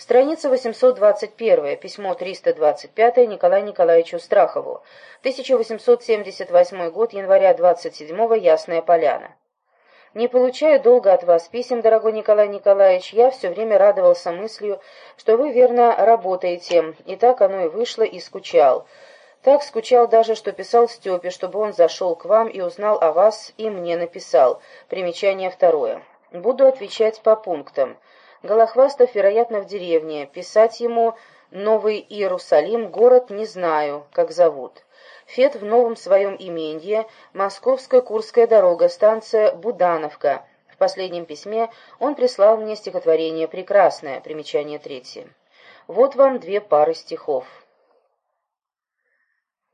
Страница 821, письмо 325 Николаю Николаевичу Страхову. 1878 год, января 27 Ясная Поляна. Не получая долго от вас писем, дорогой Николай Николаевич, я все время радовался мыслью, что вы верно работаете, и так оно и вышло, и скучал. Так скучал даже, что писал Степе, чтобы он зашел к вам и узнал о вас, и мне написал. Примечание второе. Буду отвечать по пунктам. Голохвастов, вероятно, в деревне. Писать ему «Новый Иерусалим», город не знаю, как зовут. Фет в новом своем именье, Московская Курская дорога, станция Будановка. В последнем письме он прислал мне стихотворение «Прекрасное», примечание третье. Вот вам две пары стихов.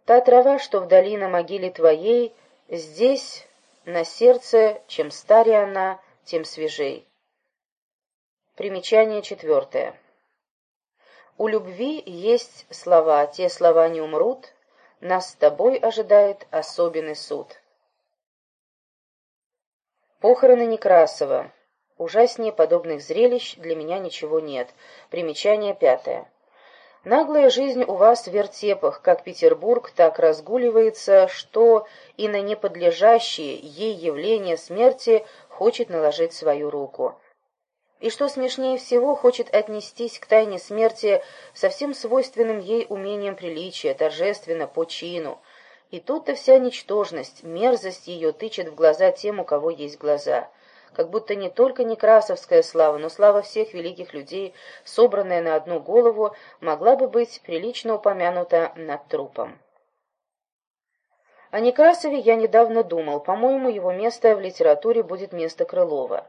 Та трава, что вдали на могиле твоей, здесь, на сердце, чем старее она, тем свежей. Примечание четвертое. У любви есть слова, те слова не умрут, нас с тобой ожидает особенный суд. Похороны Некрасова. Ужаснее подобных зрелищ для меня ничего нет. Примечание пятое. Наглая жизнь у вас в вертепах, как Петербург, так разгуливается, что и на неподлежащие ей явления смерти хочет наложить свою руку и, что смешнее всего, хочет отнестись к тайне смерти со всем свойственным ей умением приличия, торжественно, по чину. И тут-то вся ничтожность, мерзость ее тычет в глаза тем, у кого есть глаза. Как будто не только некрасовская слава, но слава всех великих людей, собранная на одну голову, могла бы быть прилично упомянута над трупом. О Некрасове я недавно думал. По-моему, его место в литературе будет место Крылова.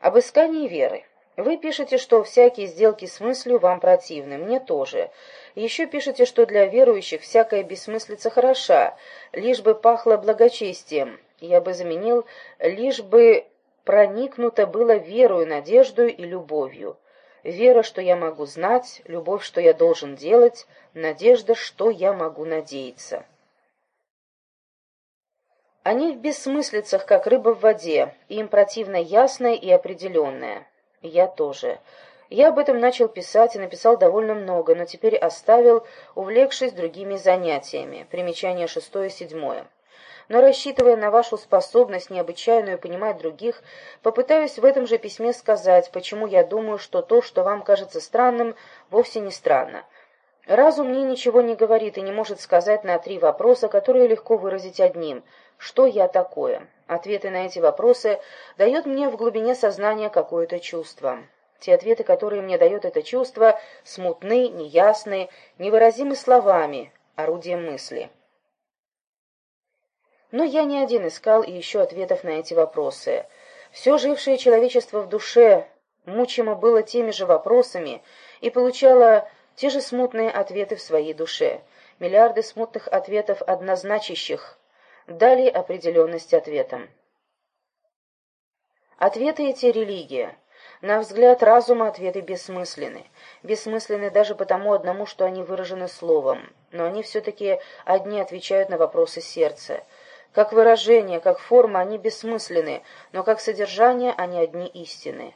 Об искании веры. Вы пишете, что всякие сделки с мыслью вам противны, мне тоже. Еще пишете, что для верующих всякая бессмыслица хороша, лишь бы пахло благочестием. Я бы заменил, лишь бы проникнуто было верою, надеждой и любовью. Вера, что я могу знать, любовь, что я должен делать, надежда, что я могу надеяться. Они в бессмыслицах, как рыба в воде, им противно ясное и определенное. Я тоже. Я об этом начал писать и написал довольно много, но теперь оставил, увлекшись другими занятиями. Примечание шестое, седьмое. Но рассчитывая на вашу способность необычайную понимать других, попытаюсь в этом же письме сказать, почему я думаю, что то, что вам кажется странным, вовсе не странно. Разум мне ничего не говорит и не может сказать на три вопроса, которые легко выразить одним – что я такое? Ответы на эти вопросы дает мне в глубине сознания какое-то чувство. Те ответы, которые мне дает это чувство, смутны, неясны, невыразимы словами, орудием мысли. Но я не один искал и еще ответов на эти вопросы. Все жившее человечество в душе мучимо было теми же вопросами и получало те же смутные ответы в своей душе. Миллиарды смутных ответов, однозначащих дали определенность ответам. Ответы эти — религия. На взгляд разума ответы бессмысленны. Бессмысленны даже потому одному, что они выражены словом. Но они все-таки одни отвечают на вопросы сердца. Как выражение, как форма они бессмысленны, но как содержание они одни истины.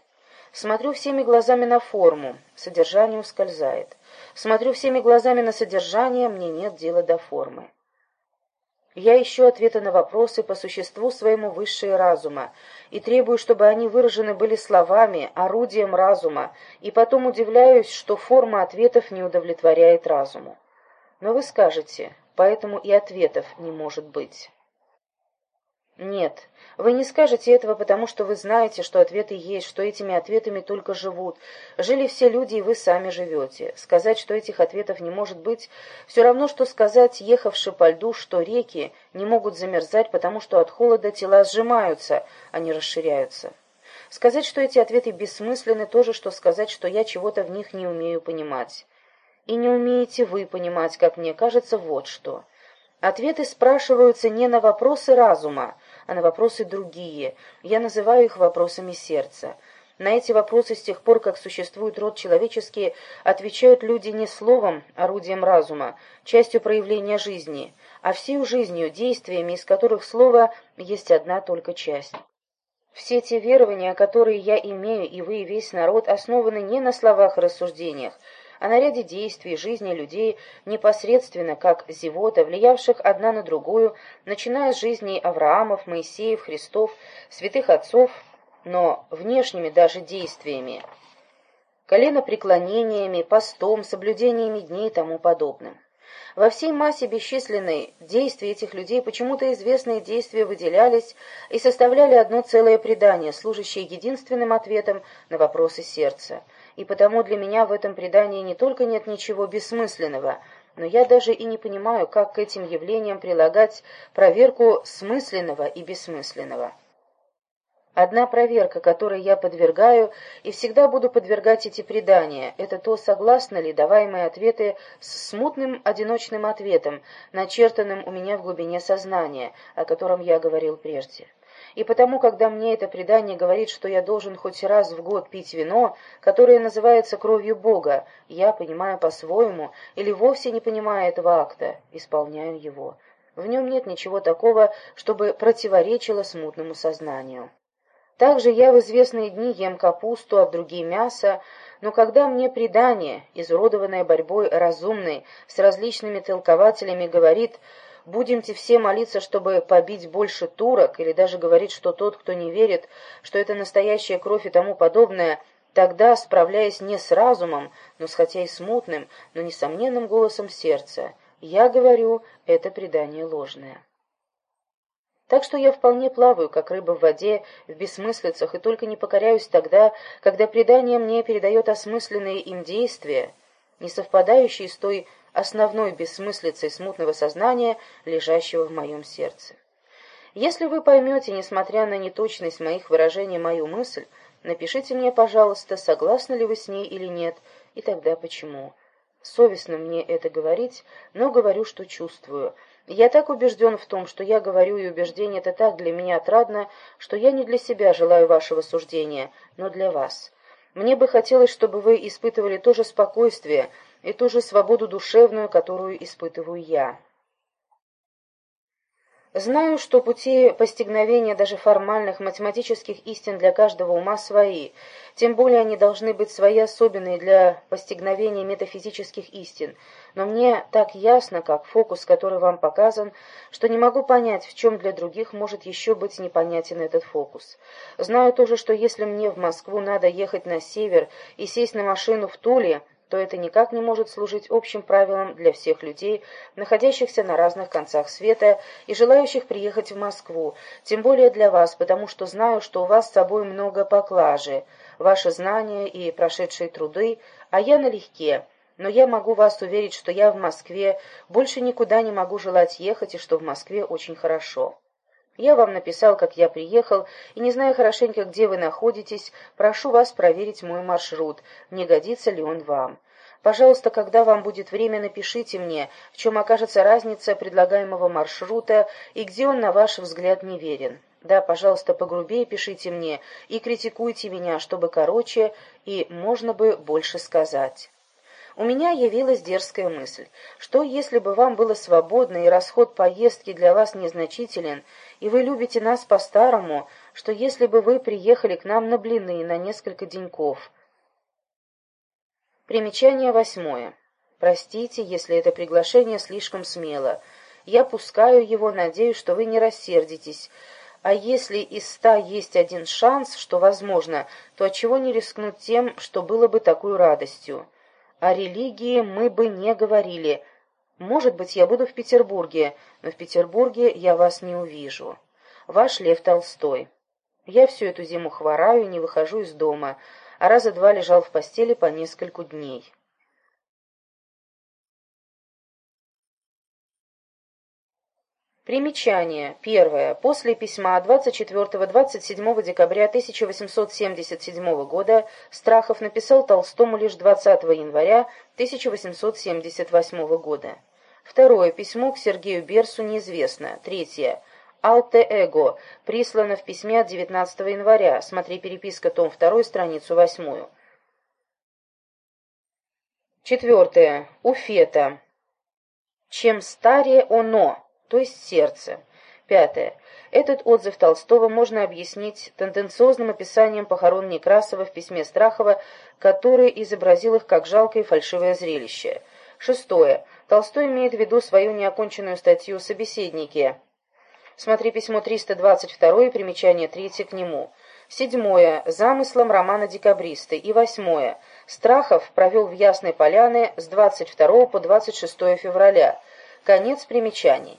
Смотрю всеми глазами на форму, содержание ускользает. Смотрю всеми глазами на содержание, мне нет дела до формы. Я ищу ответы на вопросы по существу своему высшего разума и требую, чтобы они выражены были словами, орудием разума, и потом удивляюсь, что форма ответов не удовлетворяет разуму. Но вы скажете, поэтому и ответов не может быть. Нет, вы не скажете этого, потому что вы знаете, что ответы есть, что этими ответами только живут. Жили все люди, и вы сами живете. Сказать, что этих ответов не может быть, все равно, что сказать, ехавши по льду, что реки не могут замерзать, потому что от холода тела сжимаются, а не расширяются. Сказать, что эти ответы бессмысленны, то же, что сказать, что я чего-то в них не умею понимать. И не умеете вы понимать, как мне кажется, вот что. Ответы спрашиваются не на вопросы разума, а на вопросы другие. Я называю их вопросами сердца. На эти вопросы с тех пор, как существует род человеческий, отвечают люди не словом, орудием разума, частью проявления жизни, а всей жизнью, действиями, из которых слово есть одна только часть. Все те верования, которые я имею, и вы, и весь народ, основаны не на словах и рассуждениях, а на ряде действий жизни людей, непосредственно, как зевота, влиявших одна на другую, начиная с жизней Авраамов, Моисеев, Христов, святых отцов, но внешними даже действиями, коленопреклонениями, постом, соблюдениями дней и тому подобным. Во всей массе бесчисленной действий этих людей почему-то известные действия выделялись и составляли одно целое предание, служащее единственным ответом на вопросы сердца. И потому для меня в этом предании не только нет ничего бессмысленного, но я даже и не понимаю, как к этим явлениям прилагать проверку смысленного и бессмысленного. Одна проверка, которой я подвергаю и всегда буду подвергать эти предания, это то, согласны ли даваемые ответы с смутным одиночным ответом, начертанным у меня в глубине сознания, о котором я говорил прежде. И потому, когда мне это предание говорит, что я должен хоть раз в год пить вино, которое называется кровью Бога, я, понимаю по-своему, или вовсе не понимая этого акта, исполняю его. В нем нет ничего такого, чтобы противоречило смутному сознанию. Также я в известные дни ем капусту, а в другие мясо, но когда мне предание, изуродованное борьбой разумной с различными толкователями, говорит «будемте все молиться, чтобы побить больше турок», или даже говорит, что тот, кто не верит, что это настоящая кровь и тому подобное, тогда, справляясь не с разумом, но с хотя и смутным, но несомненным голосом сердца, я говорю, это предание ложное. Так что я вполне плаваю, как рыба в воде, в бессмыслицах, и только не покоряюсь тогда, когда предание мне передает осмысленные им действия, не совпадающие с той основной бессмыслицей смутного сознания, лежащего в моем сердце. Если вы поймете, несмотря на неточность моих выражений, мою мысль, напишите мне, пожалуйста, согласны ли вы с ней или нет, и тогда почему. Совестно мне это говорить, но говорю, что чувствую — я так убежден в том, что я говорю, и убеждение это так для меня отрадно, что я не для себя желаю вашего суждения, но для вас. Мне бы хотелось, чтобы вы испытывали то же спокойствие и ту же свободу душевную, которую испытываю я. Знаю, что пути постигновения даже формальных математических истин для каждого ума свои, тем более они должны быть свои особенные для постигновения метафизических истин, но мне так ясно, как фокус, который вам показан, что не могу понять, в чем для других может еще быть непонятен этот фокус. Знаю тоже, что если мне в Москву надо ехать на север и сесть на машину в Туле, то это никак не может служить общим правилом для всех людей, находящихся на разных концах света и желающих приехать в Москву, тем более для вас, потому что знаю, что у вас с собой много поклажи, ваши знания и прошедшие труды, а я налегке, но я могу вас уверить, что я в Москве больше никуда не могу желать ехать и что в Москве очень хорошо. Я вам написал, как я приехал, и не зная хорошенько, где вы находитесь, прошу вас проверить мой маршрут, не годится ли он вам. Пожалуйста, когда вам будет время, напишите мне, в чем окажется разница предлагаемого маршрута и где он, на ваш взгляд, неверен. Да, пожалуйста, погрубее пишите мне и критикуйте меня, чтобы короче и можно бы больше сказать. У меня явилась дерзкая мысль, что если бы вам было свободно и расход поездки для вас незначителен, и вы любите нас по-старому, что если бы вы приехали к нам на блины на несколько деньков. Примечание восьмое. Простите, если это приглашение слишком смело. Я пускаю его, надеюсь, что вы не рассердитесь. А если из ста есть один шанс, что возможно, то отчего не рискнуть тем, что было бы такой радостью? О религии мы бы не говорили, может быть, я буду в Петербурге, но в Петербурге я вас не увижу. Ваш Лев Толстой. Я всю эту зиму хвораю и не выхожу из дома, а раза два лежал в постели по нескольку дней. Примечание. Первое. После письма 24-27 декабря 1877 года Страхов написал Толстому лишь 20 января 1878 года. Второе письмо к Сергею Берсу неизвестно. Третье. Алте-эго. Прислано в письме от 19 января. Смотри переписка, том 2, страницу 8. Четвертое. Уфета. Чем старее оно, то есть сердце. Пятое. Этот отзыв Толстого можно объяснить тенденциозным описанием похорон Некрасова в письме Страхова, который изобразил их как жалкое и фальшивое зрелище. Шестое. Толстой имеет в виду свою неоконченную статью «Собеседники». Смотри письмо 322 и примечание 3 к нему. Седьмое. Замыслом романа «Декабристы». И восьмое. Страхов провел в Ясной Поляне с 22 по 26 февраля. Конец примечаний.